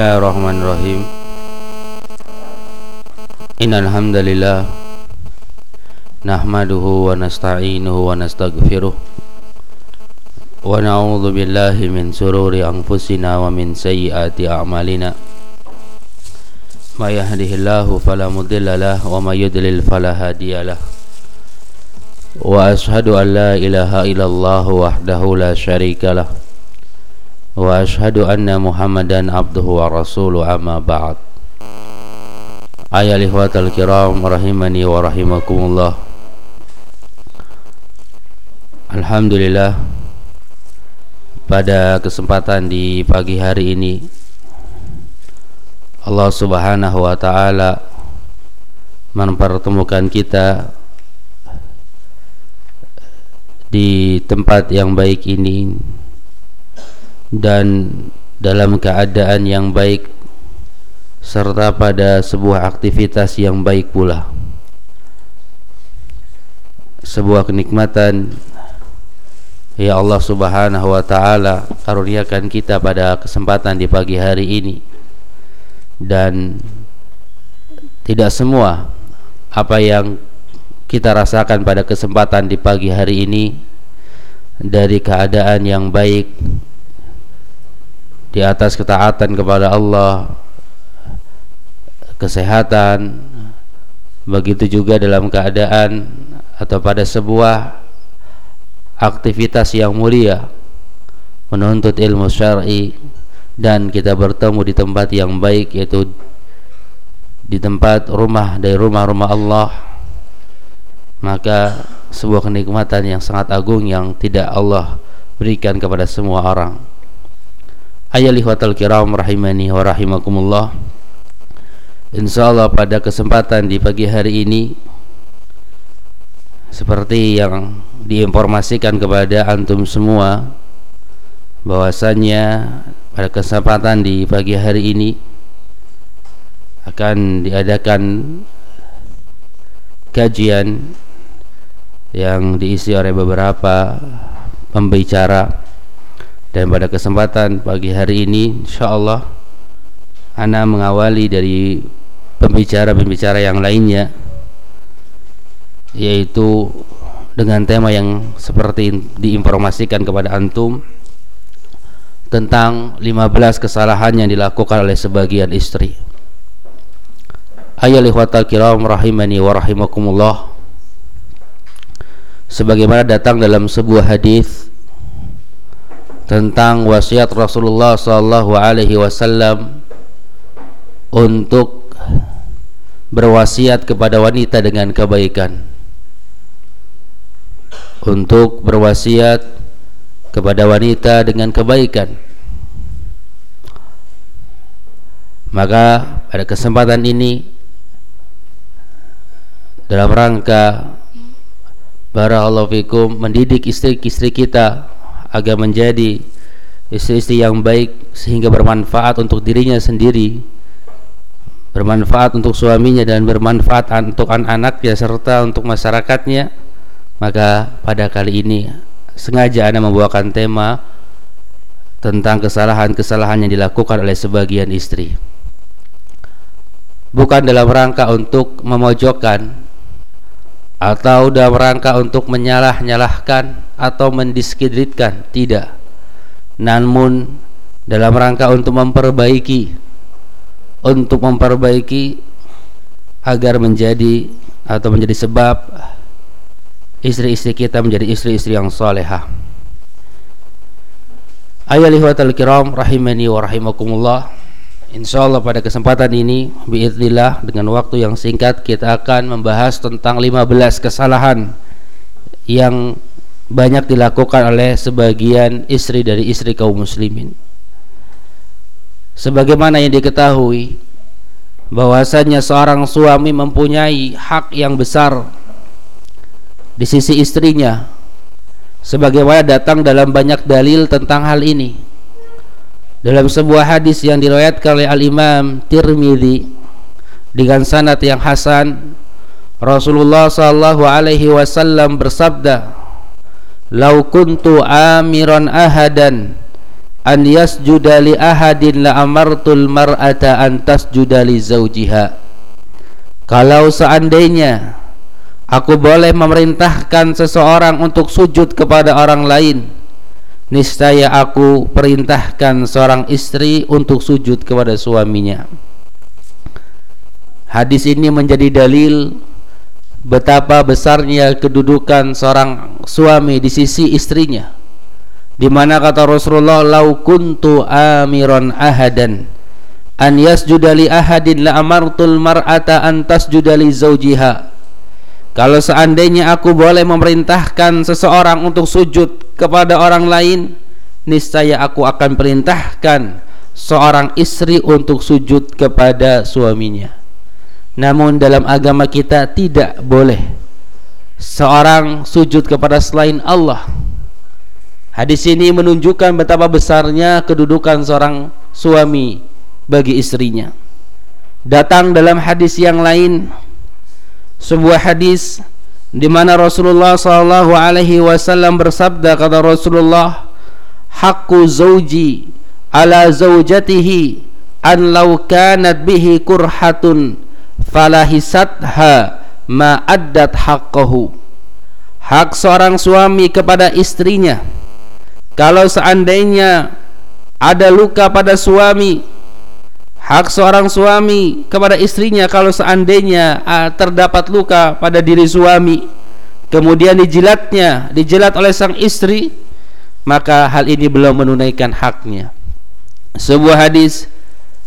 Bismillahirrahmanirrahim. Innal hamdalillah nahmaduhu wa nasta'inuhu wa nastaghfiruh wa na'udzu billahi min sururi anfusina wa min sayyiati a'malina. May yahdihillahu fala mudilla lahu wa may yudlil fala hadiyalah wa ashhadu an la ilaha illallah wahdahu la syarika lahu وأشهد أن محمدا عبده ورسوله أما بعد أيها الإخوة الكرام رحمني ورحمكم الله Alhamdulillah pada kesempatan di pagi hari ini Allah Subhanahu wa taala mempertemukan kita di tempat yang baik ini dan dalam keadaan yang baik serta pada sebuah aktivitas yang baik pula. Sebuah kenikmatan ya Allah Subhanahu wa taala karuniakan kita pada kesempatan di pagi hari ini. Dan tidak semua apa yang kita rasakan pada kesempatan di pagi hari ini dari keadaan yang baik di atas ketaatan kepada Allah kesehatan begitu juga dalam keadaan atau pada sebuah aktivitas yang mulia menuntut ilmu syar'i dan kita bertemu di tempat yang baik yaitu di tempat rumah dari rumah-rumah Allah maka sebuah kenikmatan yang sangat agung yang tidak Allah berikan kepada semua orang Ayah lihwatal kiram rahimani wa rahimakumullah. InsyaAllah pada kesempatan di pagi hari ini Seperti yang diinformasikan kepada antum semua bahwasannya pada kesempatan di pagi hari ini Akan diadakan kajian yang diisi oleh beberapa pembicara dan pada kesempatan pagi hari ini insyaallah ana mengawali dari pembicara-pembicara yang lainnya yaitu dengan tema yang seperti diinformasikan kepada antum tentang 15 kesalahan yang dilakukan oleh sebagian istri. Ayol ikhwatal kiram rahimani wa rahimakumullah. Sebagaimana datang dalam sebuah hadis tentang wasiat Rasulullah sallallahu alaihi wasallam untuk berwasiat kepada wanita dengan kebaikan. Untuk berwasiat kepada wanita dengan kebaikan. Maka pada kesempatan ini dalam rangka barakallahu fikum mendidik istri-istri kita agar menjadi istri-istri yang baik sehingga bermanfaat untuk dirinya sendiri bermanfaat untuk suaminya dan bermanfaat untuk anak-anaknya serta untuk masyarakatnya maka pada kali ini sengaja Anda membawakan tema tentang kesalahan-kesalahan yang dilakukan oleh sebagian istri. Bukan dalam rangka untuk memojokkan atau dalam rangka untuk menyalah-nyalahkan atau mendiskreditkan? Tidak. Namun dalam rangka untuk memperbaiki untuk memperbaiki agar menjadi atau menjadi sebab istri-istri kita menjadi istri-istri yang salehah. Ayat lihwatal kiram rahimani wa rahimakumullah Insya Allah pada kesempatan ini Biiznillah dengan waktu yang singkat Kita akan membahas tentang 15 kesalahan Yang banyak dilakukan oleh sebagian istri dari istri kaum muslimin. Sebagaimana yang diketahui bahwasanya seorang suami mempunyai hak yang besar Di sisi istrinya Sebagaimana datang dalam banyak dalil tentang hal ini dalam sebuah hadis yang diriwayatkan oleh Al-Imam Tirmizi dengan sanad yang hasan Rasulullah sallallahu alaihi wasallam bersabda "Lau kuntu amiran ahadan an yasjuda li ahadin la amartul mar'ata an tasjuda li zawjiha. Kalau seandainya aku boleh memerintahkan seseorang untuk sujud kepada orang lain niscaya aku perintahkan seorang istri untuk sujud kepada suaminya. Hadis ini menjadi dalil betapa besarnya kedudukan seorang suami di sisi istrinya. Di mana kata Rasulullah lau kuntu amiran ahadan an yasjuda ahadin la amartul mar'ata an tasjuda li kalau seandainya aku boleh memerintahkan seseorang untuk sujud kepada orang lain niscaya aku akan perintahkan seorang istri untuk sujud kepada suaminya namun dalam agama kita tidak boleh seorang sujud kepada selain Allah. Hadis ini menunjukkan betapa besarnya kedudukan seorang suami bagi istrinya. Datang dalam hadis yang lain sebuah hadis di mana Rasulullah sallallahu alaihi wasallam bersabda kata Rasulullah haqqu zauji ala zaujatihi an law kanat bihi kurhatun falahisatha ma addat haqqahu. Hak seorang suami kepada istrinya. Kalau seandainya ada luka pada suami hak seorang suami kepada istrinya kalau seandainya uh, terdapat luka pada diri suami kemudian dijilatnya dijilat oleh sang istri maka hal ini belum menunaikan haknya. Sebuah hadis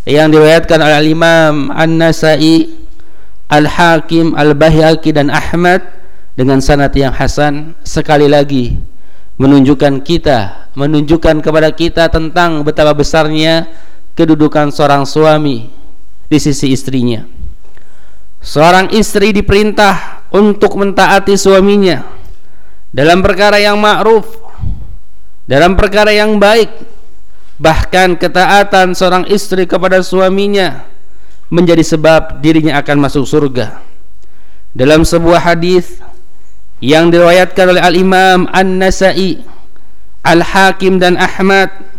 yang diriwayatkan oleh Imam An-Nasai Al-Hakim, Al-Bahyaki dan Ahmad dengan sanad yang hasan sekali lagi menunjukkan kita, menunjukkan kepada kita tentang betapa besarnya kedudukan seorang suami di sisi istrinya. Seorang istri diperintah untuk mentaati suaminya dalam perkara yang ma'ruf, dalam perkara yang baik, bahkan ketaatan seorang istri kepada suaminya menjadi sebab dirinya akan masuk surga. Dalam sebuah hadis yang diriwayatkan oleh Al-Imam An-Nasa'i, Al-Hakim dan Ahmad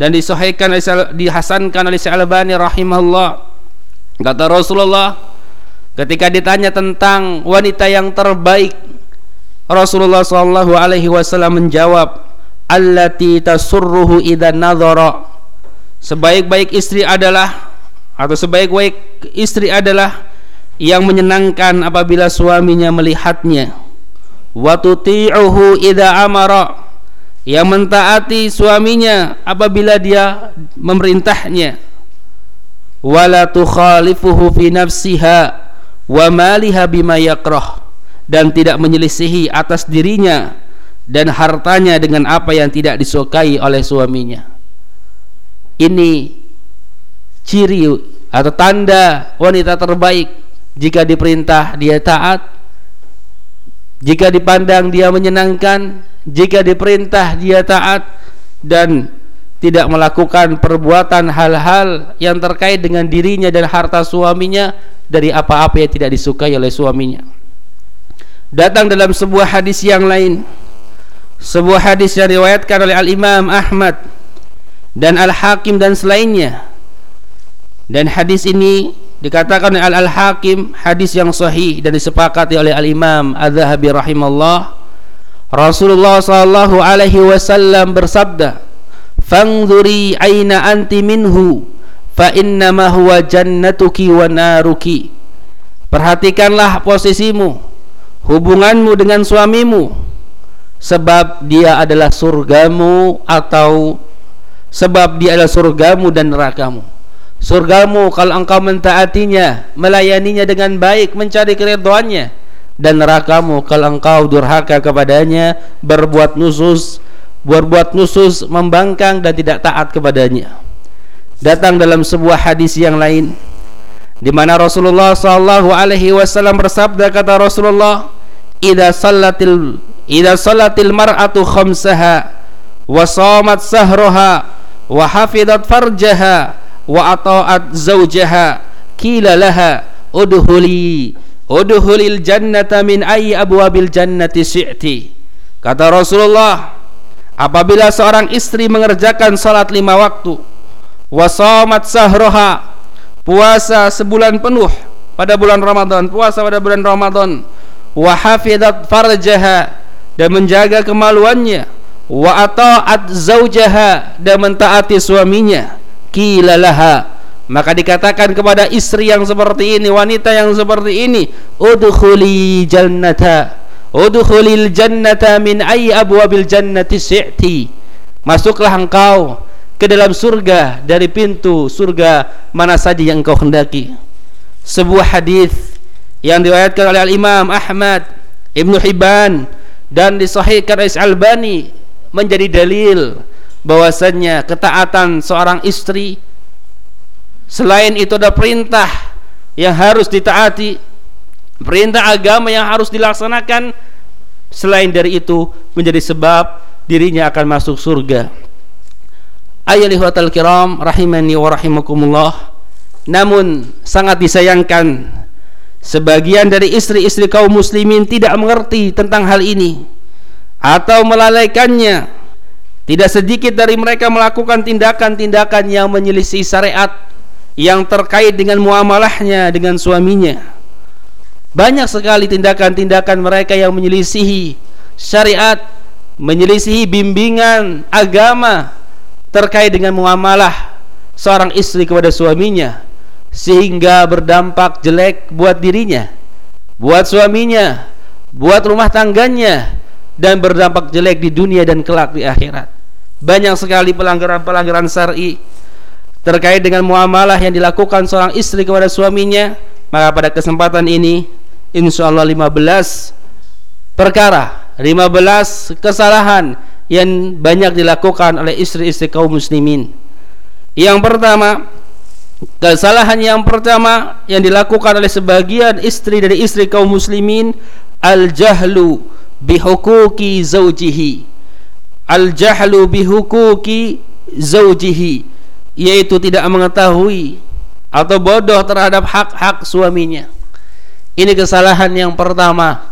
dan disahihkan dihasankan oleh Syalbani rahimahullah. Kata Rasulullah ketika ditanya tentang wanita yang terbaik, Rasulullah sallallahu alaihi wasallam menjawab, "Allati tasurruhu idza nadhara." Sebaik-baik istri adalah atau sebaik-baik istri adalah yang menyenangkan apabila suaminya melihatnya wa tuti'uhu idza amara yang mentaati suaminya apabila dia memerintahnya. Wala tukhalifuhu fi nafsiha wa maliha bima yakrah. Dan tidak menyelisihi atas dirinya dan hartanya dengan apa yang tidak disukai oleh suaminya. Ini ciri atau tanda wanita terbaik. Jika diperintah dia taat. Jika dipandang dia menyenangkan jika diperintah dia taat dan tidak melakukan perbuatan hal-hal yang terkait dengan dirinya dan harta suaminya dari apa-apa yang tidak disukai oleh suaminya. Datang dalam sebuah hadis yang lain. Sebuah hadis yang diriwayatkan oleh Al-Imam Ahmad dan Al-Hakim dan selainnya. Dan hadis ini dikatakan oleh Al-Hakim hadis yang sahih dan disepakati oleh Al-Imam Az-Zahabi rahimallah Rasulullah sallallahu alaihi wasallam bersabda Fangzuri aina anti minhu fa innama huwa jannatuki wa naruki. Perhatikanlah posisimu hubunganmu dengan suamimu sebab dia adalah surgamu atau sebab dia adalah surgamu dan nerakamu. Surgamu kalau engkau mentaatinya melayaninya dengan baik mencari keriduannya dan nerakamu kalau engkau durhaka kepadanya berbuat nusus berbuat nusus membangkang dan tidak taat kepadanya. Datang dalam sebuah hadis yang lain di mana Rasulullah sallallahu alaihi wasallam bersabda kata Rasulullah idza sallatil idza salatil mar'atu khamsaha wa shamat sahraha wa hafidat farjaha wa ata'at zawjaha qila laha udhuli udhulil jannata min ayyi abwabil jannati syi'ti. Kata Rasulullah apabila seorang istri mengerjakan salat lima waktu wasomat sahroha puasa sebulan penuh pada bulan Ramadan puasa pada bulan Ramadan wahafidat farjaha dan menjaga kemaluannya wa ata'at zaujaha dan mentaati suaminya kilalaha maka dikatakan kepada istri yang seperti ini wanita yang seperti ini udkhuli jannata udkhulil jannata min ayyi abwabil jannati si'ti. Masuklah engkau ke dalam surga dari pintu surga mana saja yang engkau hendaki sebuah hadis yang diriwayatkan oleh Imam Ahmad Ibnu Hibban dan disahihkan oleh Albani menjadi dalil bahwasannya ketaatan seorang istri selain itu ada perintah yang harus ditaati perintah agama yang harus dilaksanakan. Selain dari itu menjadi sebab dirinya akan masuk surga. Ayyuhal kiram rahimani wa rahimakumullah. Namun sangat disayangkan sebagian dari istri-istri kaum muslimin tidak mengerti tentang hal ini atau melalaikannya. Tidak sedikit dari mereka melakukan tindakan-tindakan yang menyelisih syariat yang terkait dengan muamalahnya dengan suaminya banyak sekali tindakan-tindakan mereka yang menyelisihi syariat, menyelisihi bimbingan agama terkait dengan muamalah seorang istri kepada suaminya sehingga berdampak jelek buat dirinya, buat suaminya, buat rumah tangganya dan berdampak jelek di dunia dan kelak di akhirat. Banyak sekali pelanggaran-pelanggaran syar'i terkait dengan muamalah yang dilakukan seorang istri kepada suaminya. Maka pada kesempatan ini insyaallah 15 perkara 15 kesalahan yang banyak dilakukan oleh istri-istri kaum muslimin yang pertama kesalahan yang pertama yang dilakukan oleh sebagian istri dari istri kaum muslimin al-jahlu bihukuki zaujihi al-jahlu bihukuki zaujihi yaitu tidak mengetahui atau bodoh terhadap hak-hak suaminya ini kesalahan yang pertama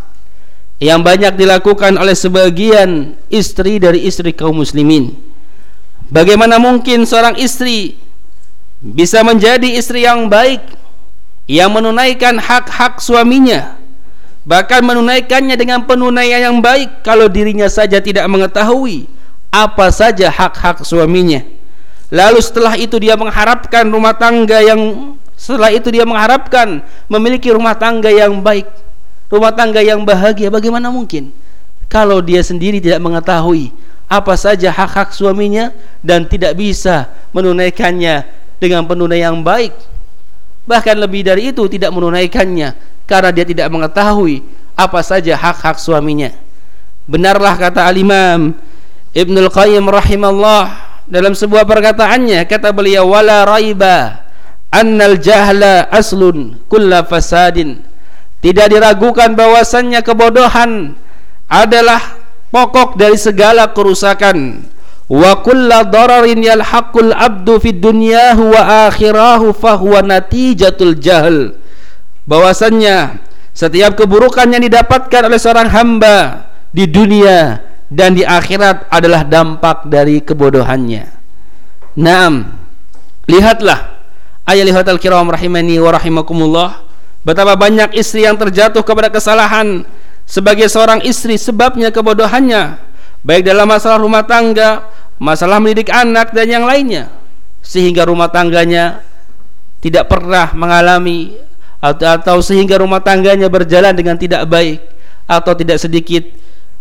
yang banyak dilakukan oleh sebagian istri dari istri kaum muslimin. Bagaimana mungkin seorang istri bisa menjadi istri yang baik yang menunaikan hak-hak suaminya bahkan menunaikannya dengan penunaian yang baik kalau dirinya saja tidak mengetahui apa saja hak-hak suaminya lalu setelah itu dia mengharapkan rumah tangga yang setelah itu dia mengharapkan memiliki rumah tangga yang baik, rumah tangga yang bahagia. Bagaimana mungkin kalau dia sendiri tidak mengetahui apa saja hak-hak suaminya dan tidak bisa menunaikannya dengan penunaian yang baik? Bahkan lebih dari itu tidak menunaikannya karena dia tidak mengetahui apa saja hak-hak suaminya. Benarlah kata al-Imam Ibnul Qayyim rahimallah dalam sebuah perkataannya kata beliau wala raiba annal jahla aslun kulla fasadin. Tidak diragukan bahwasannya kebodohan adalah pokok dari segala kerusakan. Wa kulla dararin yalhaqul abdu fid dunyahu wa akhirahu fahuwa natijatul jahl. Bahwasannya setiap keburukan yang didapatkan oleh seorang hamba di dunia dan di akhirat adalah dampak dari kebodohannya. Naam. Lihatlah Ayat kiram rahimani wa rahimakumullah Betapa banyak istri yang terjatuh kepada kesalahan Sebagai seorang istri sebabnya kebodohannya Baik dalam masalah rumah tangga Masalah mendidik anak dan yang lainnya Sehingga rumah tangganya Tidak pernah mengalami atau, atau sehingga rumah tangganya berjalan dengan tidak baik Atau tidak sedikit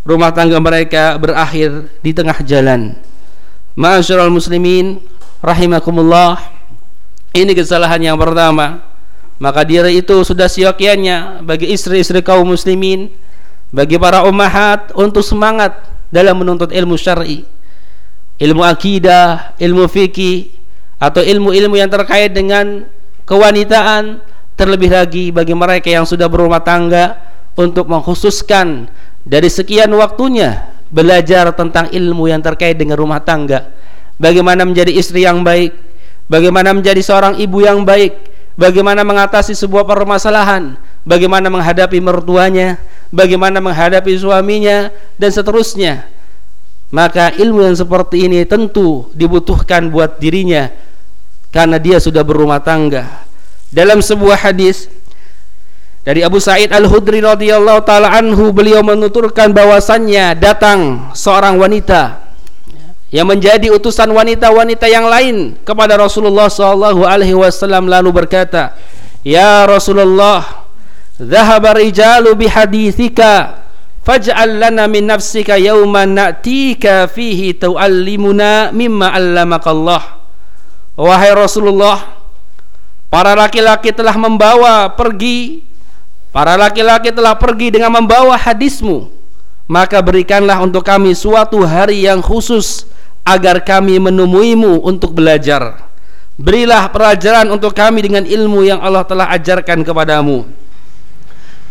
Rumah tangga mereka berakhir di tengah jalan Ma'asyiral muslimin Rahimakumullah ini kesalahan yang pertama. Maka diri itu sudah siokiannya bagi istri-istri kaum muslimin, bagi para ummahat untuk semangat dalam menuntut ilmu syar'i, ilmu akidah, ilmu fikih atau ilmu-ilmu yang terkait dengan kewanitaan, terlebih lagi bagi mereka yang sudah berumah tangga untuk mengkhususkan dari sekian waktunya belajar tentang ilmu yang terkait dengan rumah tangga. Bagaimana menjadi istri yang baik, bagaimana menjadi seorang ibu yang baik, bagaimana mengatasi sebuah permasalahan, bagaimana menghadapi mertuanya, bagaimana menghadapi suaminya dan seterusnya. maka ilmu yang seperti ini tentu dibutuhkan buat dirinya karena dia sudah berumah tangga dalam sebuah hadis dari Abu Sa'id Al-Hudri radhiyallahu taala anhu beliau menuturkan bahwasannya datang seorang wanita yang menjadi utusan wanita-wanita yang lain kepada Rasulullah sallallahu alaihi wasallam lalu berkata, "Ya Rasulullah, dhahaba rijalu bihadithika faj'al lana min nafsika yawman na'tika fihi tu'allimuna mimma 'allamaka Allah." Wahai Rasulullah, para laki-laki telah membawa pergi Para laki-laki telah pergi dengan membawa hadismu. Maka berikanlah untuk kami suatu hari yang khusus Agar kami menemuimu untuk belajar. Berilah pelajaran untuk kami dengan ilmu yang Allah telah ajarkan kepadamu.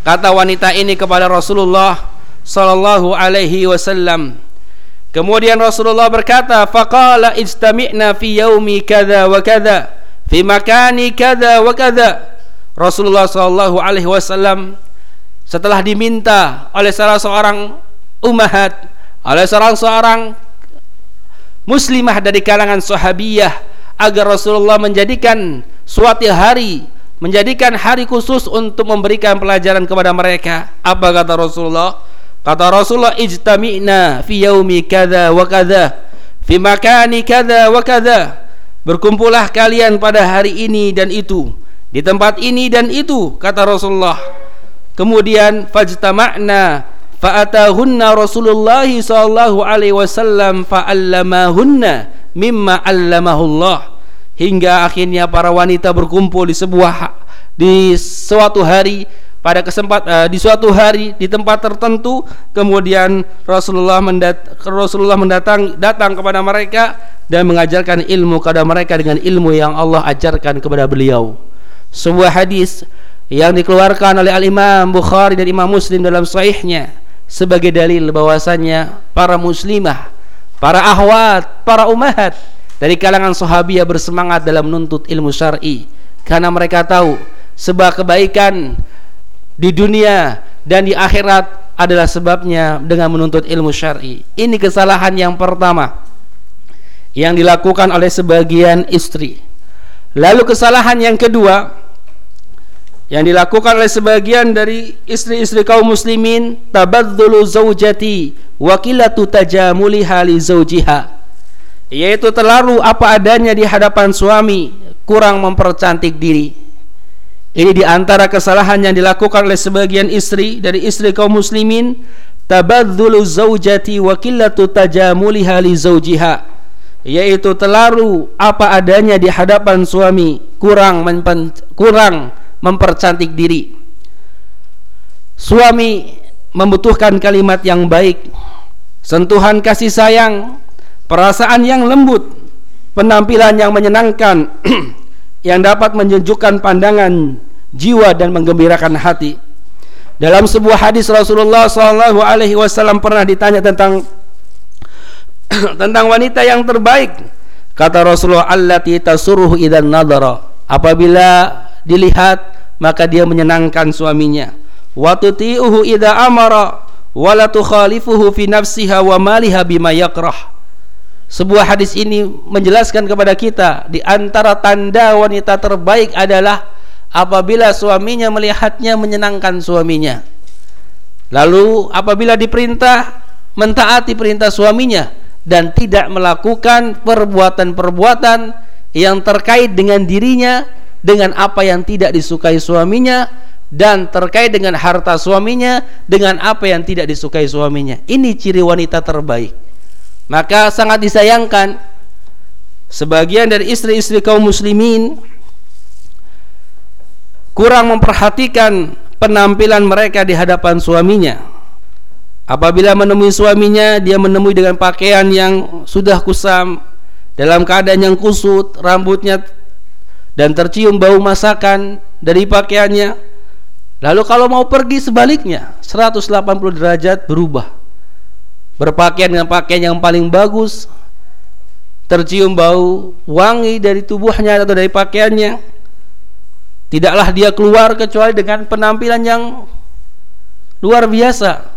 Kata wanita ini kepada Rasulullah Sallallahu alaihi wasallam. Kemudian Rasulullah berkata Faqala ijtami'na fi yaumi kada wa kada Fi makani kada wa kada Rasulullah Shallallahu Alaihi Wasallam setelah diminta oleh salah seorang umahat, oleh salah seorang muslimah dari kalangan sahabiyah agar Rasulullah menjadikan suatu hari menjadikan hari khusus untuk memberikan pelajaran kepada mereka. Apa kata Rasulullah? Kata Rasulullah ijtami'na fi yaumi kadza wa kadza fi makani kadza wa kadza. Berkumpullah kalian pada hari ini dan itu di tempat ini dan itu kata Rasulullah. Kemudian fajtama'na fa'atahunna Rasulullah sallallahu alaihi wasallam fa'allamahunna mimma allamahullah. Hingga akhirnya para wanita berkumpul di sebuah di suatu hari pada kesempat uh, di suatu hari di tempat tertentu. Kemudian Rasulullah mendat Rasulullah mendatang datang kepada mereka dan mengajarkan ilmu kepada mereka dengan ilmu yang Allah ajarkan kepada beliau sebuah hadis yang dikeluarkan oleh Al-Imam Bukhari dan Imam Muslim dalam sahihnya sebagai dalil bahwasannya para muslimah, para ahwat, para umahat dari kalangan sahabiah bersemangat dalam menuntut ilmu syar'i karena mereka tahu sebuah kebaikan di dunia dan di akhirat adalah sebabnya dengan menuntut ilmu syar'i. Ini kesalahan yang pertama yang dilakukan oleh sebagian istri. Lalu kesalahan yang kedua yang dilakukan oleh sebagian dari istri-istri kaum muslimin tabadzulu zaujati wa qillatu tajamuliha li zaujiha yaitu terlalu apa adanya di hadapan suami kurang mempercantik diri. Ini di antara kesalahan yang dilakukan oleh sebagian istri dari istri kaum muslimin tabadzulu zaujati wa qillatu tajamuliha li zaujiha yaitu terlalu apa adanya di hadapan suami kurang kurang mempercantik diri. Suami membutuhkan kalimat yang baik sentuhan kasih sayang perasaan yang lembut penampilan yang menyenangkan yang dapat menunjukkan pandangan jiwa dan menggembirakan hati. Dalam sebuah hadis Rasulullah SAW pernah ditanya tentang tentang wanita yang terbaik. Kata Rasulullah allati tasuruhu idan nadara apabila dilihat maka dia menyenangkan suaminya. Wa tuti'uhu idza amara wa la tukhalifuhu fi nafsiha wa maliha bima yakrah. Sebuah hadis ini menjelaskan kepada kita di antara tanda wanita terbaik adalah apabila suaminya melihatnya menyenangkan suaminya. Lalu apabila diperintah mentaati perintah suaminya dan tidak melakukan perbuatan-perbuatan yang terkait dengan dirinya dengan apa yang tidak disukai suaminya dan terkait dengan harta suaminya dengan apa yang tidak disukai suaminya. Ini ciri wanita terbaik. Maka sangat disayangkan sebagian dari istri-istri kaum muslimin kurang memperhatikan penampilan mereka di hadapan suaminya Apabila menemui suaminya, dia menemui dengan pakaian yang sudah kusam, dalam keadaan yang kusut, rambutnya dan tercium bau masakan dari pakaiannya. Lalu kalau mau pergi sebaliknya, 180 derajat berubah. Berpakaian dengan pakaian yang paling bagus, tercium bau wangi dari tubuhnya atau dari pakaiannya. Tidaklah dia keluar kecuali dengan penampilan yang luar biasa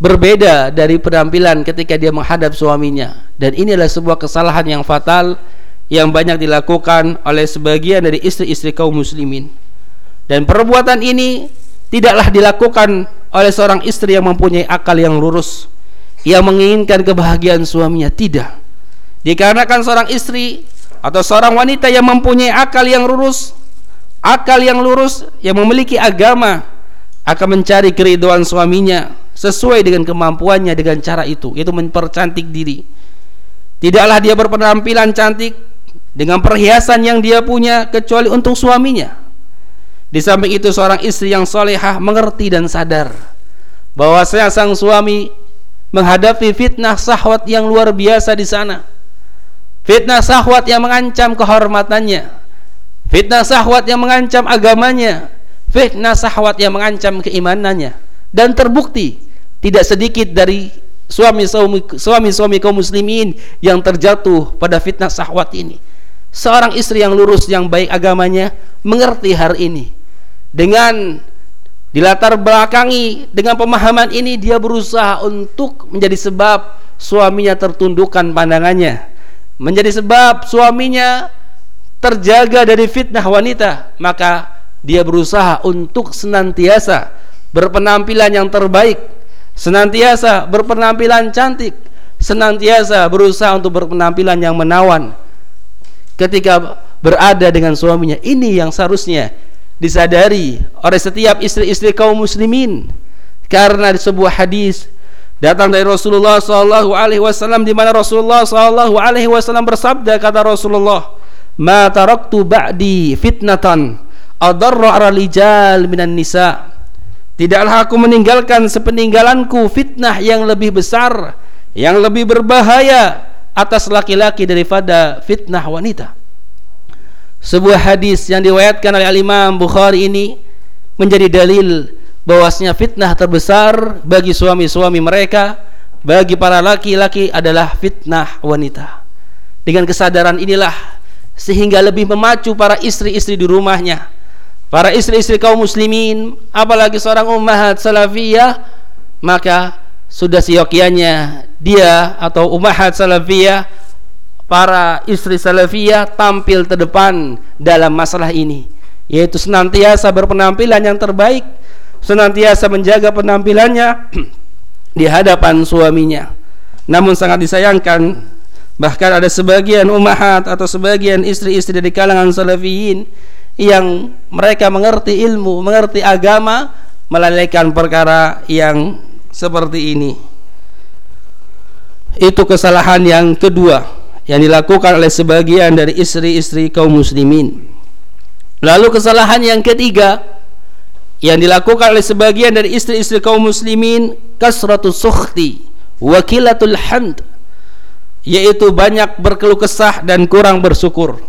berbeda dari penampilan ketika dia menghadap suaminya. Dan ini adalah sebuah kesalahan yang fatal yang banyak dilakukan oleh sebagian dari istri-istri kaum muslimin. Dan perbuatan ini tidaklah dilakukan oleh seorang istri yang mempunyai akal yang lurus yang menginginkan kebahagiaan suaminya. Tidak. Dikarenakan seorang istri atau seorang wanita yang mempunyai akal yang lurus akal yang lurus yang memiliki agama akan mencari keriduan suaminya sesuai dengan kemampuannya dengan cara itu yaitu mempercantik diri. Tidaklah dia berpenampilan cantik dengan perhiasan yang dia punya kecuali untuk suaminya. Di samping itu seorang istri yang solehah mengerti dan sadar bahwa saya sang suami menghadapi fitnah sahwat yang luar biasa di sana. Fitnah sahwat yang mengancam kehormatannya. Fitnah sahwat yang mengancam agamanya. Fitnah sahwat yang mengancam keimanannya. Dan terbukti tidak sedikit dari suami-suami suami-suami kaum muslimin yang terjatuh pada fitnah syahwat ini. Seorang istri yang lurus yang baik agamanya mengerti hal ini. Dengan dilatar belakangi dengan pemahaman ini dia berusaha untuk menjadi sebab suaminya tertundukkan pandangannya. Menjadi sebab suaminya terjaga dari fitnah wanita, maka dia berusaha untuk senantiasa berpenampilan yang terbaik senantiasa berpenampilan cantik, senantiasa berusaha untuk berpenampilan yang menawan. Ketika berada dengan suaminya. Ini yang seharusnya disadari oleh setiap istri-istri kaum muslimin. Karena di sebuah hadis datang dari Rasulullah sallallahu alaihi wasallam di mana Rasulullah sallallahu alaihi wasallam bersabda kata Rasulullah ma taraktu ba'di fitnatan adarra rijal minan nisa' Tidaklah aku meninggalkan sepeninggalanku fitnah yang lebih besar, yang lebih berbahaya atas laki-laki daripada fitnah wanita. Sebuah hadis yang diriwayatkan oleh Imam Bukhari ini menjadi dalil bahwasanya fitnah terbesar bagi suami-suami mereka, bagi para laki-laki adalah fitnah wanita. Dengan kesadaran inilah sehingga lebih memacu para istri-istri di rumahnya para istri-istri kaum muslimin apalagi seorang ummahat salafiyah maka sudah siokianya dia atau ummahat salafiyah para istri salafiyah tampil terdepan dalam masalah ini. Yaitu senantiasa berpenampilan yang terbaik senantiasa menjaga penampilannya di hadapan suaminya. Namun sangat disayangkan bahkan ada sebagian ummahat atau sebagian istri-istri dari kalangan salafiyin yang mereka mengerti ilmu, mengerti agama, melalaikan perkara yang seperti ini. Itu kesalahan yang kedua yang dilakukan oleh sebagian dari istri-istri kaum muslimin. Lalu kesalahan yang ketiga yang dilakukan oleh sebagian dari istri-istri kaum muslimin kasratus sukhti wakilatul hamd yaitu banyak berkeluh kesah dan kurang bersyukur.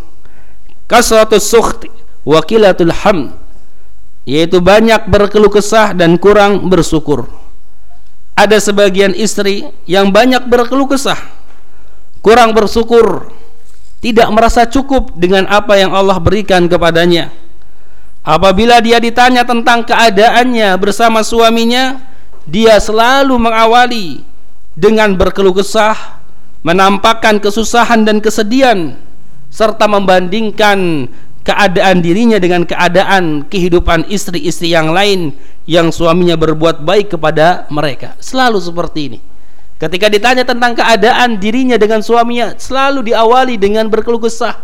Kasratus sukhti wakilatul ham yaitu banyak berkeluh kesah dan kurang bersyukur. Ada sebagian istri yang banyak berkeluh kesah kurang bersyukur tidak merasa cukup dengan apa yang Allah berikan kepadanya. Apabila dia ditanya tentang keadaannya bersama suaminya dia selalu mengawali dengan berkeluh kesah menampakkan kesusahan dan kesedihan serta membandingkan keadaan dirinya dengan keadaan kehidupan istri-istri yang lain yang suaminya berbuat baik kepada mereka. Selalu seperti ini. Ketika ditanya tentang keadaan dirinya dengan suaminya selalu diawali dengan berkeluh kesah.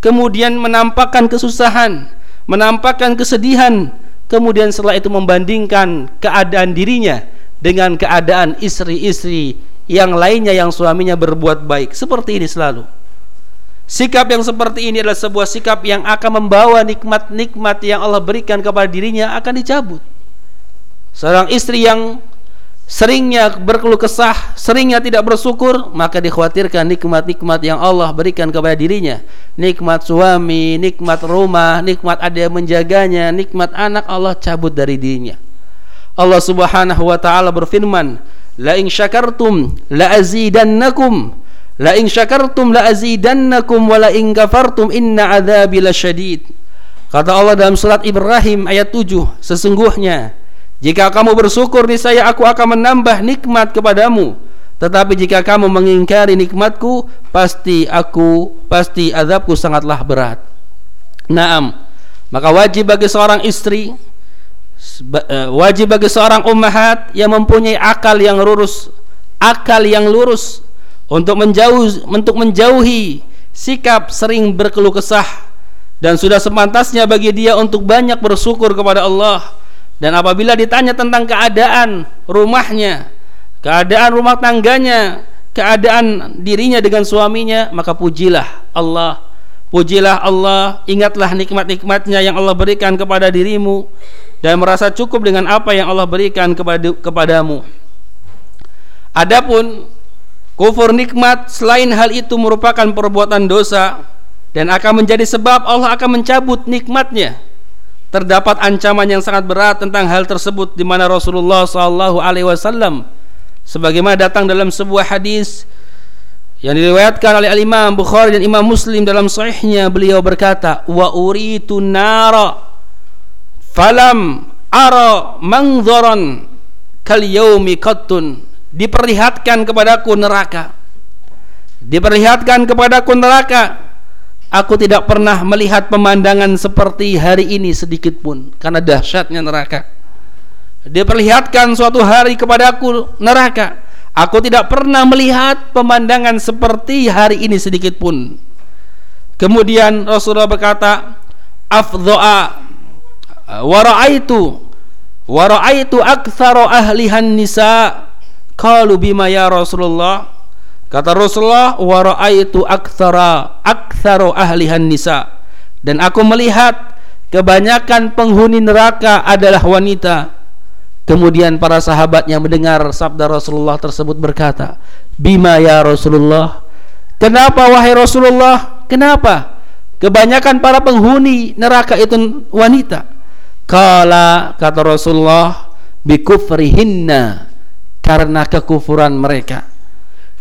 Kemudian menampakkan kesusahan menampakkan kesedihan. Kemudian setelah itu membandingkan keadaan dirinya dengan keadaan istri-istri yang lainnya yang suaminya berbuat baik. Seperti ini selalu Sikap yang seperti ini adalah sebuah sikap yang akan membawa nikmat-nikmat yang Allah berikan kepada dirinya akan dicabut. Seorang istri yang seringnya berkeluh kesah, seringnya tidak bersyukur, maka dikhawatirkan nikmat-nikmat yang Allah berikan kepada dirinya. Nikmat suami, nikmat rumah, nikmat ada yang menjaganya, nikmat anak Allah cabut dari dirinya. Allah Subhanahu wa taala berfirman, "La in syakartum la azidannakum." La in syakartum la azidannakum wa la in kafartum inna adzabi lasyadid. Kata Allah dalam surat Ibrahim ayat 7, sesungguhnya Jika kamu bersyukur niscaya aku akan menambah nikmat kepadamu. Tetapi jika kamu mengingkari nikmatku, pasti aku pasti azabku sangatlah berat. Naam. Maka wajib bagi seorang istri eh, wajib bagi seorang ummahat yang mempunyai akal yang lurus, akal yang lurus untuk menjauh untuk menjauhi sikap sering berkeluh kesah dan sudah sepantasnya bagi dia untuk banyak bersyukur kepada Allah dan apabila ditanya tentang keadaan rumahnya, keadaan rumah tangganya, keadaan dirinya dengan suaminya, maka pujilah Allah. Pujilah Allah, ingatlah nikmat-nikmatnya yang Allah berikan kepada dirimu dan merasa cukup dengan apa yang Allah berikan kepada kepadamu. Adapun kufur nikmat selain hal itu merupakan perbuatan dosa dan akan menjadi sebab Allah akan mencabut nikmatnya. Terdapat ancaman yang sangat berat tentang hal tersebut di mana Rasulullah sallallahu alaihi wasallam sebagaimana datang dalam sebuah hadis yang diriwayatkan oleh Al-Imam Bukhari dan Imam Muslim dalam sahihnya beliau berkata wa uritu nara falam ara manzaran kal yaumi qattun diperlihatkan kepadaku neraka diperlihatkan kepadaku neraka Aku tidak pernah melihat pemandangan seperti hari ini sedikit pun karena dahsyatnya neraka. Dia perlihatkan suatu hari kepadaku neraka. Aku tidak pernah melihat pemandangan seperti hari ini sedikit pun. Kemudian Rasulullah berkata, "Afdha'a wa ra'aitu wa ra'aitu aktsara ahlihan nisa." Qalu bima ya Rasulullah? Kata Rasulullah, "Wa ra'aitu aktsara aktsaru ahlihan nisa." Dan aku melihat kebanyakan penghuni neraka adalah wanita. Kemudian para sahabat yang mendengar sabda Rasulullah tersebut berkata, "Bima ya Rasulullah?" Kenapa wahai Rasulullah? Kenapa? Kebanyakan para penghuni neraka itu wanita. Kala kata Rasulullah, bikufrihinna karena kekufuran mereka.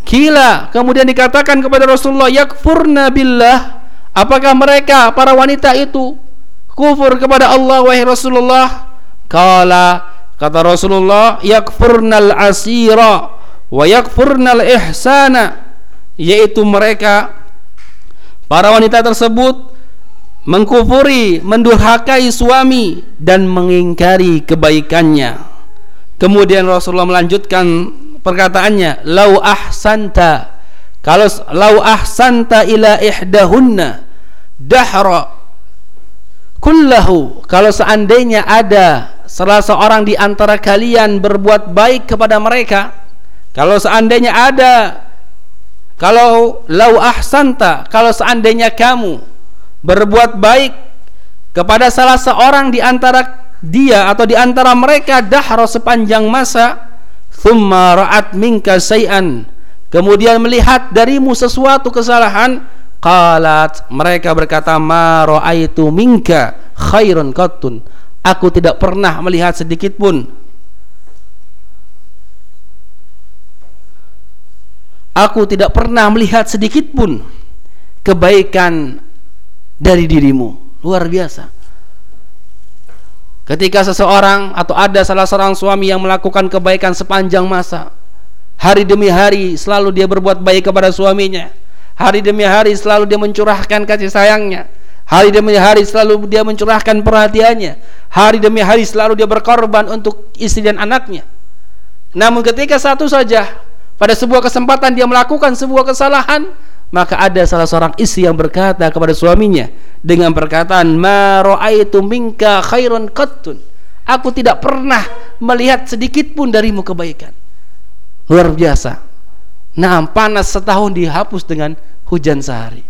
Kila kemudian dikatakan kepada Rasulullah yakfurna billah. Apakah mereka para wanita itu kufur kepada Allah wahai Rasulullah? Kala kata Rasulullah yakfurnal asira wa yakfurnal ihsana. Yaitu mereka para wanita tersebut mengkufuri mendurhakai suami dan mengingkari kebaikannya kemudian Rasulullah melanjutkan perkataannya lau ahsanta. Kalau lau ahsanta ila ihdahunna dahra kullahu. Kalau seandainya ada salah seorang di antara kalian berbuat baik kepada mereka kalau seandainya ada kalau lau ahsanta kalau seandainya kamu berbuat baik kepada salah seorang di antara dia atau di antara mereka dahra sepanjang masa thumma ra'at minka say'an kemudian melihat darimu sesuatu kesalahan qalat. Mereka berkata ma ra'aitu minka khairun qattun. Aku tidak pernah melihat sedikit pun. Aku tidak pernah melihat sedikit pun kebaikan dari dirimu. Luar biasa Ketika seseorang atau ada salah seorang suami yang melakukan kebaikan sepanjang masa, hari demi hari selalu dia berbuat baik kepada suaminya. Hari demi hari selalu dia mencurahkan kasih sayangnya. Hari demi hari selalu dia mencurahkan perhatiannya. Hari demi hari selalu dia berkorban untuk istri dan anaknya. Namun ketika satu saja pada sebuah kesempatan dia melakukan sebuah kesalahan, maka ada salah seorang istri yang berkata kepada suaminya dengan perkataan ma raaitu minka khairan qattun. Aku tidak pernah melihat sedikit pun darimu kebaikan. Luar biasa. Nah panas setahun dihapus dengan hujan sehari.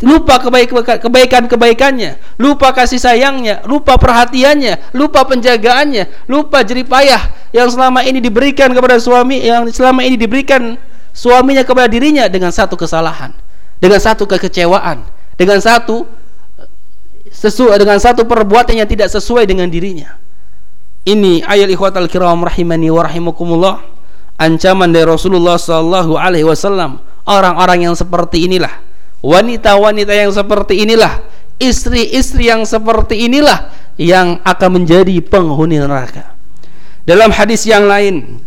Lupa kebaikan kebaikannya lupa kasih sayangnya lupa perhatiannya lupa penjagaannya lupa jeripayah yang selama ini diberikan kepada suami yang selama ini diberikan suaminya kepada dirinya dengan satu kesalahan, dengan satu kekecewaan, dengan satu sesuai dengan satu perbuatan yang tidak sesuai dengan dirinya. Ini ayat ikhwatal kiram rahimani wa rahimakumullah ancaman dari Rasulullah sallallahu alaihi wasallam orang-orang yang seperti inilah wanita-wanita yang seperti inilah istri-istri yang seperti inilah yang akan menjadi penghuni neraka. Dalam hadis yang lain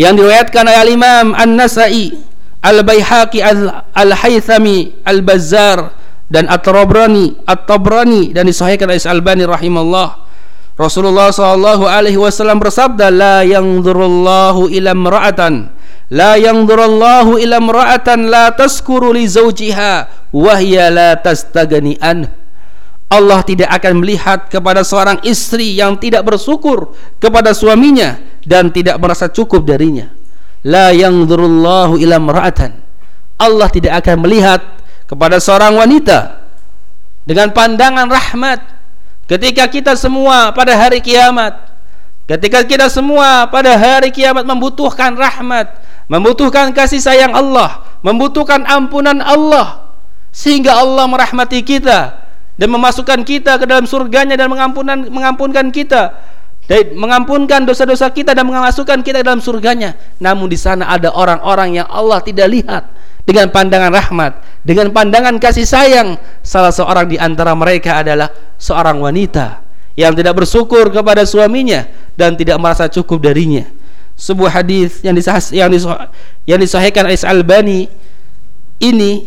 yang diriwayatkan oleh Imam An-Nasa'i, Al-Baihaqi, Al-Haythami, Al-Bazzar dan At-Tabrani, At-Tabrani dan disahihkan oleh Al-Albani rahimallahu Rasulullah sallallahu alaihi wasallam bersabda la yanzurullahu ila imra'atan. La yanzurullahu ila imra'atan la taskuru li zawjiha wa hiya la tastagni an. Allah tidak akan melihat kepada seorang istri yang tidak bersyukur kepada suaminya dan tidak merasa cukup darinya. La yanzurullahu ila imra'atan. Allah tidak akan melihat kepada seorang wanita dengan pandangan rahmat Ketika kita semua pada hari kiamat. Ketika kita semua pada hari kiamat membutuhkan rahmat Membutuhkan kasih sayang Allah Membutuhkan ampunan Allah Sehingga Allah merahmati kita Dan memasukkan kita ke dalam surganya Dan mengampunkan kita dan mengampunkan dosa-dosa kita dan memasukkan kita dalam surganya. Namun di sana ada orang-orang yang Allah tidak lihat dengan pandangan rahmat, dengan pandangan kasih sayang. Salah seorang di antara mereka adalah seorang wanita yang tidak bersyukur kepada suaminya dan tidak merasa cukup darinya. Sebuah hadis yang disah yang disah yang disahihkan oleh Al-Albani ini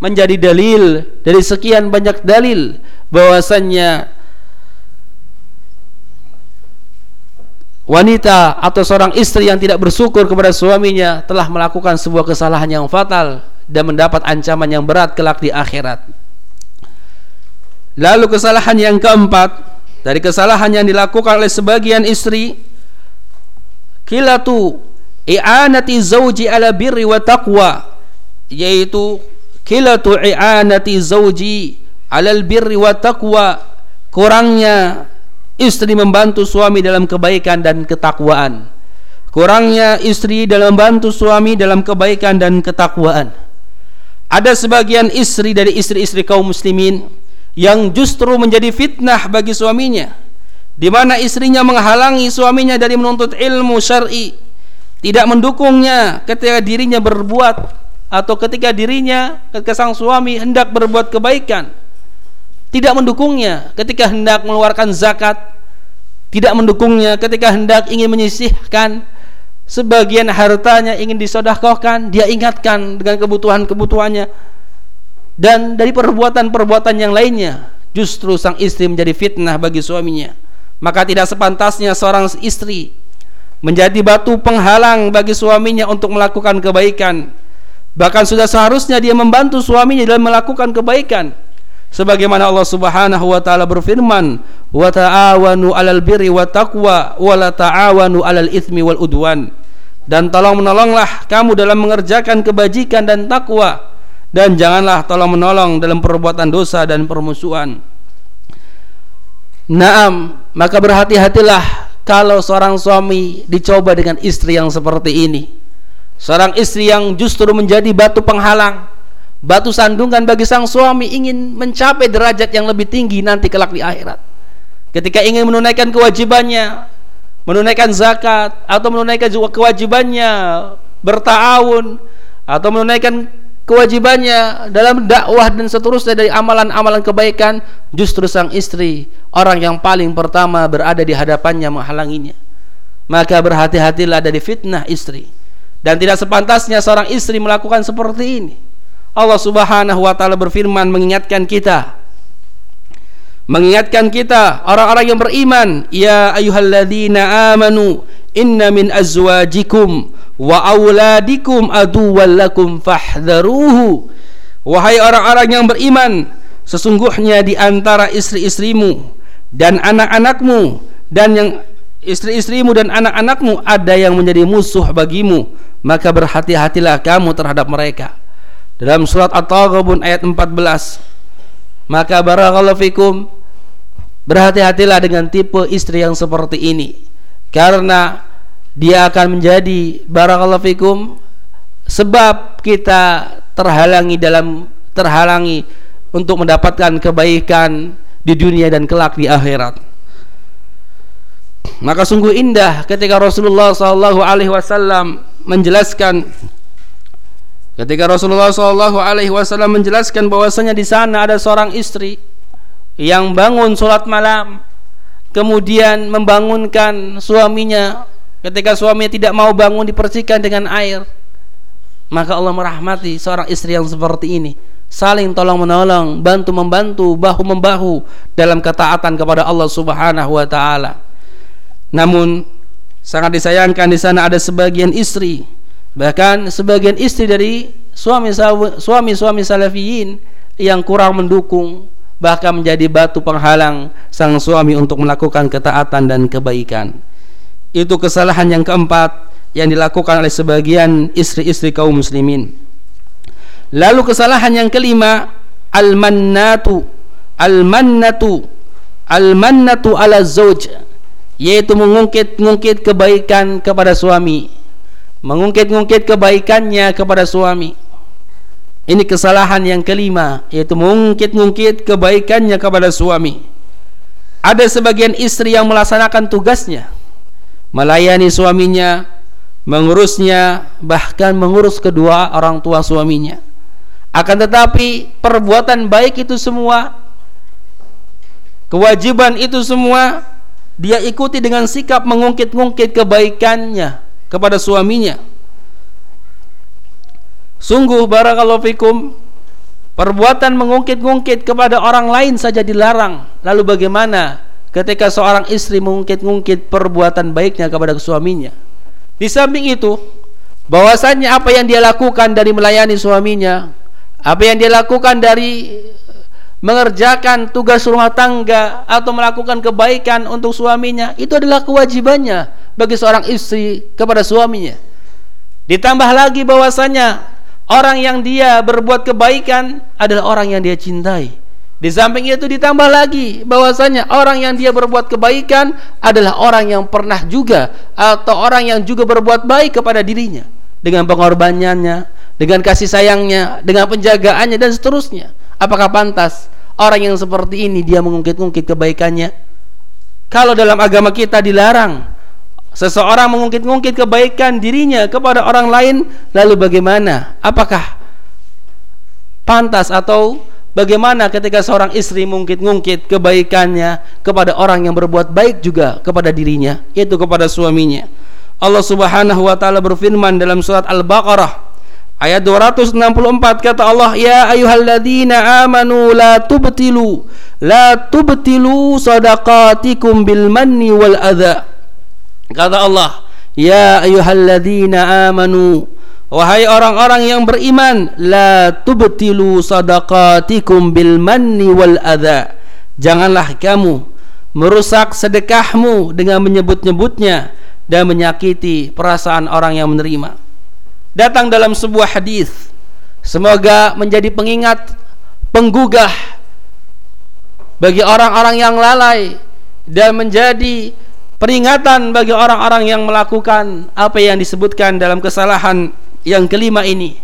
menjadi dalil dari sekian banyak dalil bahwasannya wanita atau seorang istri yang tidak bersyukur kepada suaminya telah melakukan sebuah kesalahan yang fatal dan mendapat ancaman yang berat kelak di akhirat. Lalu kesalahan yang keempat dari kesalahan yang dilakukan oleh sebagian istri kilatu i'anati zauji ala birri wa taqwa yaitu kilatu i'anati zauji ala birri wa taqwa kurangnya istri membantu suami dalam kebaikan dan ketakwaan. Kurangnya istri dalam membantu suami dalam kebaikan dan ketakwaan. Ada sebagian istri dari istri-istri kaum muslimin yang justru menjadi fitnah bagi suaminya di mana istrinya menghalangi suaminya dari menuntut ilmu syar'i tidak mendukungnya ketika dirinya berbuat atau ketika dirinya ketika sang suami hendak berbuat kebaikan tidak mendukungnya ketika hendak mengeluarkan zakat tidak mendukungnya ketika hendak ingin menyisihkan sebagian hartanya ingin disodakohkan dia ingatkan dengan kebutuhan-kebutuhannya. Dan dari perbuatan-perbuatan yang lainnya justru sang istri menjadi fitnah bagi suaminya. Maka tidak sepantasnya seorang istri menjadi batu penghalang bagi suaminya untuk melakukan kebaikan. Bahkan sudah seharusnya dia membantu suaminya dalam melakukan kebaikan sebagaimana Allah Subhanahu wa taala berfirman wa ta'awanu 'alal birri wa taqwa wa la ta'awanu 'alal itsmi wal udwan. Dan tolong menolonglah kamu dalam mengerjakan kebajikan dan takwa. Dan janganlah tolong menolong dalam perbuatan dosa dan permusuhan. Naam maka berhati-hatilah kalau seorang suami dicoba dengan istri yang seperti ini. Seorang istri yang justru menjadi batu penghalang batu sandungan bagi sang suami ingin mencapai derajat yang lebih tinggi nanti kelak di akhirat. Ketika ingin menunaikan kewajibannya, menunaikan zakat atau menunaikan kewajibannya bertahun atau menunaikan kewajibannya dalam dakwah dan seterusnya dari amalan-amalan kebaikan, justru sang istri orang yang paling pertama berada di hadapannya menghalanginya. Maka berhati-hatilah dari fitnah istri. Dan tidak sepantasnya seorang istri melakukan seperti ini Allah Subhanahu wa taala berfirman mengingatkan kita. Mengingatkan kita orang-orang yang beriman ya ayyuhalladzina amanu inna min azwajikum wa auladikum aduwwan lakum fahdharuhu. Wahai orang-orang yang beriman sesungguhnya di antara istri-istrimu dan anak-anakmu dan yang istri-istrimu dan anak-anakmu ada yang menjadi musuh bagimu maka berhati-hatilah kamu terhadap mereka dalam surat At-Taghabun ayat 14 maka barakallahu fikum berhati-hatilah dengan tipe istri yang seperti ini. Karena dia akan menjadi barakallahu fikum sebab kita terhalangi dalam terhalangi untuk mendapatkan kebaikan di dunia dan kelak di akhirat. Maka sungguh indah ketika Rasulullah wasallam menjelaskan Ketika Rasulullah Shallallahu Alaihi Wasallam menjelaskan bahwasanya di sana ada seorang istri yang bangun sholat malam kemudian membangunkan suaminya. Ketika suaminya tidak mau bangun dipersihkan dengan air. Maka Allah merahmati seorang istri yang seperti ini. Saling tolong menolong bantu membantu bahu membahu dalam ketaatan kepada Allah Subhanahu wa taala. Namun sangat disayangkan di sana ada sebagian istri bahkan sebagian istri dari suami suami suami salafiyin yang kurang mendukung bahkan menjadi batu penghalang sang suami untuk melakukan ketaatan dan kebaikan. Itu kesalahan yang keempat yang dilakukan oleh sebagian istri-istri kaum muslimin. Lalu kesalahan yang kelima, al-mannatu. Al-mannatu. Al-mannatu ala zauj, yaitu mengungkit-ungkit kebaikan kepada suami. Mengungkit-ungkit kebaikannya kepada suami ini kesalahan yang kelima yaitu mengungkit-ungkit kebaikannya kepada suami. Ada sebagian istri yang melaksanakan tugasnya melayani suaminya, mengurusnya, bahkan mengurus kedua orang tua suaminya. Akan tetapi perbuatan baik itu semua kewajiban itu semua dia ikuti dengan sikap mengungkit-ungkit kebaikannya kepada suaminya Sungguh barakallahu fikum perbuatan mengungkit-ungkit kepada orang lain saja dilarang. Lalu bagaimana ketika seorang istri mengungkit-ungkit perbuatan baiknya kepada suaminya? Di samping itu, bahwasannya apa yang dia lakukan dari melayani suaminya, apa yang dia lakukan dari mengerjakan tugas rumah tangga atau melakukan kebaikan untuk suaminya, itu adalah kewajibannya bagi seorang istri kepada suaminya. Ditambah lagi bahwasanya Orang yang dia berbuat kebaikan adalah orang yang dia cintai. Di samping itu ditambah lagi bahwasanya orang yang dia berbuat kebaikan adalah orang yang pernah juga atau orang yang juga berbuat baik kepada dirinya dengan pengorbanannya, dengan kasih sayangnya, dengan penjagaannya dan seterusnya. Apakah pantas orang yang seperti ini dia mengungkit-ungkit kebaikannya? Kalau dalam agama kita dilarang seseorang mengungkit-ungkit kebaikan dirinya kepada orang lain lalu bagaimana apakah pantas atau bagaimana ketika seorang istri mengungkit-ungkit kebaikannya kepada orang yang berbuat baik juga kepada dirinya yaitu kepada suaminya Allah Subhanahu wa taala berfirman dalam surat Al-Baqarah ayat 264 kata Allah ya ayyuhalladzina amanu la tubtilu la tubtilu sadaqatikum bil manni wal adha Kata Allah, "Ya ayyuhalladzina amanu" Wahai orang-orang yang beriman, la tubtilu sadaqatikum bil manni wal adha. Janganlah kamu merusak sedekahmu dengan menyebut-nyebutnya dan menyakiti perasaan orang yang menerima. Datang dalam sebuah hadis, semoga menjadi pengingat penggugah bagi orang-orang yang lalai dan menjadi peringatan bagi orang-orang yang melakukan apa yang disebutkan dalam kesalahan yang kelima ini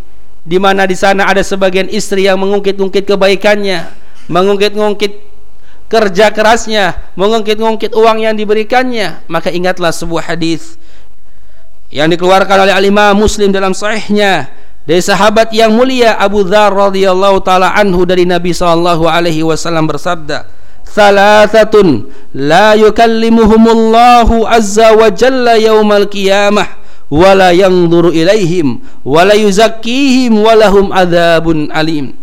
di mana di sana ada sebagian istri yang mengungkit-ungkit kebaikannya mengungkit-ungkit kerja kerasnya mengungkit-ungkit uang yang diberikannya. Maka ingatlah sebuah hadis yang dikeluarkan oleh al-Imam Muslim dalam sahihnya dari sahabat yang mulia Abu Dzar radhiyallahu taala anhu dari Nabi sallallahu alaihi wasallam bersabda thalathatun la yukallimuhumullahu azza wa jalla yaumal qiyamah wala yanzuru ilaihim wala yuzakkihim walahum adzabun alim.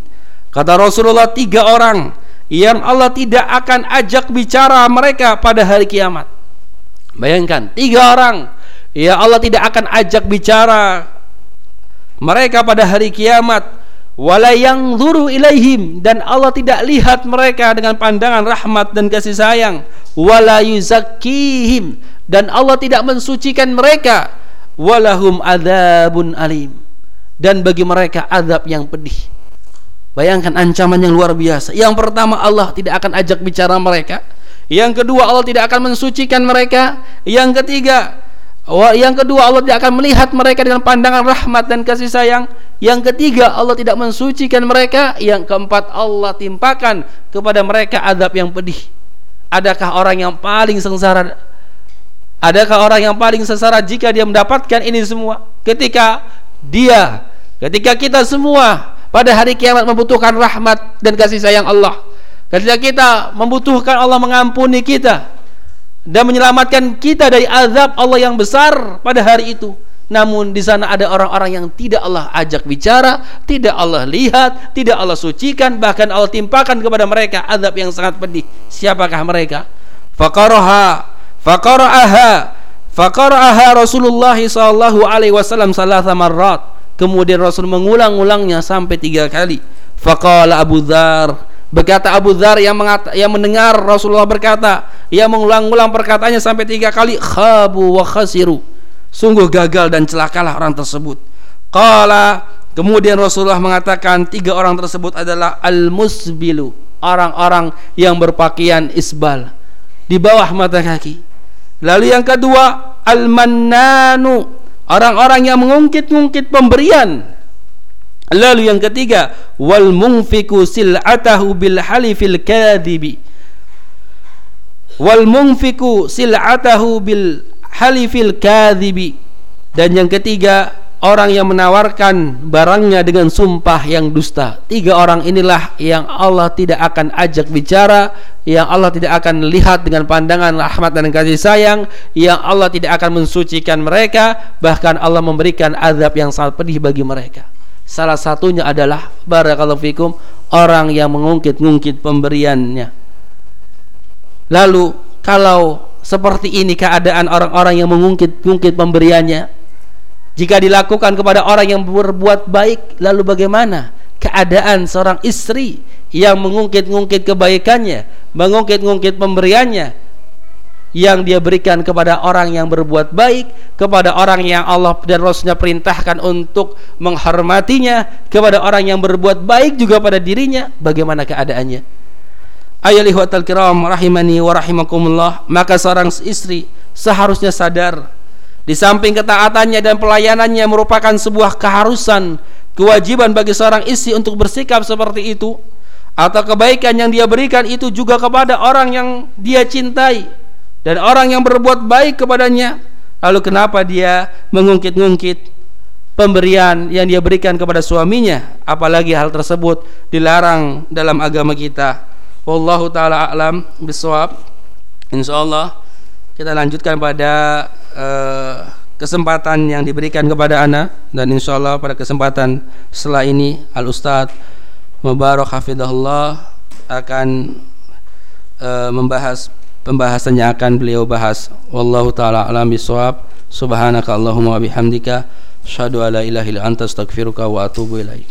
Kata Rasulullah tiga orang yang Allah tidak akan ajak bicara mereka pada hari kiamat. Bayangkan tiga orang ya Allah tidak akan ajak bicara mereka pada hari kiamat. Wala yang zuru ilaihim. Dan Allah tidak lihat mereka dengan pandangan rahmat dan kasih sayang. Wala yuzakkihim. Dan Allah tidak mensucikan mereka. Walahum adzabun alim. Dan bagi mereka azab yang pedih. Bayangkan ancaman yang luar biasa. Yang pertama Allah tidak akan ajak bicara mereka. Yang kedua Allah tidak akan mensucikan mereka. Yang ketiga yang kedua Allah tidak akan melihat mereka dengan pandangan rahmat dan kasih sayang. Yang ketiga Allah tidak mensucikan mereka. Yang keempat Allah timpakan kepada mereka adab yang pedih. Adakah orang yang paling sengsara? Adakah orang yang paling sengsara jika dia mendapatkan ini semua? Ketika dia Ketika kita semua pada hari kiamat membutuhkan rahmat dan kasih sayang Allah. Ketika kita membutuhkan Allah mengampuni kita dan menyelamatkan kita dari azab Allah yang besar pada hari itu. Namun di sana ada orang-orang yang tidak Allah ajak bicara, tidak Allah lihat, tidak Allah sucikan, bahkan Allah timpakan kepada mereka azab yang sangat pedih. Siapakah mereka? Faqaraha, faqaraha, faqaraha Rasulullah sallallahu alaihi wasallam salasa marrat. Kemudian Rasul mengulang-ulangnya sampai tiga kali. Faqala Abu Dzar, Berkata Abu Dhar yang, mengata, yang mendengar Rasulullah berkata, ia mengulang-ulang perkataannya sampai tiga kali, khabu wa khasiru. Sungguh gagal dan celakalah orang tersebut. Qala kemudian Rasulullah mengatakan tiga orang tersebut adalah al-musbilu, orang-orang yang berpakaian isbal di bawah mata kaki. Lalu yang kedua al-mannanu, orang-orang yang mengungkit-ungkit pemberian Lalu yang ketiga, wal munfiku sil'atahu bil halifil kadhibi. Wal munfiku sil'atahu bil halifil kadhibi. Dan yang ketiga, orang yang menawarkan barangnya dengan sumpah yang dusta. Tiga orang inilah yang Allah tidak akan ajak bicara, yang Allah tidak akan lihat dengan pandangan rahmat dan kasih sayang, yang Allah tidak akan mensucikan mereka, bahkan Allah memberikan azab yang sangat pedih bagi mereka. Salah satunya adalah barakallahu fikum orang yang mengungkit-ungkit pemberiannya. Lalu kalau seperti ini keadaan orang-orang yang mengungkit-ungkit pemberiannya, jika dilakukan kepada orang yang berbuat baik, lalu bagaimana keadaan seorang istri yang mengungkit-ungkit kebaikannya, mengungkit-ungkit pemberiannya, yang dia berikan kepada orang yang berbuat baik, kepada orang yang Allah dan Rasulnya perintahkan untuk menghormatinya, kepada orang yang berbuat baik juga pada dirinya, bagaimana keadaannya? Ayolihwatal kiram rahimani wa rahimakumullah, maka seorang istri seharusnya sadar di samping ketaatannya dan pelayanannya merupakan sebuah keharusan, kewajiban bagi seorang istri untuk bersikap seperti itu atau kebaikan yang dia berikan itu juga kepada orang yang dia cintai dan orang yang berbuat baik kepadanya lalu kenapa dia mengungkit-ungkit pemberian yang dia berikan kepada suaminya? Apalagi hal tersebut dilarang dalam agama kita. Wallahu taala alam bisawab. Insyaallah kita lanjutkan pada uh, kesempatan yang diberikan kepada ana. Dan insyaallah pada kesempatan setelah ini al ustad Mubarak hafidahullah akan uh, membahas pembahasannya akan beliau bahas. Wallahu taala alam bisawab subhanaka allahumma wa bihamdika. Asyhadu alla ilaha illa anta astaghfiruka wa atubu ilaik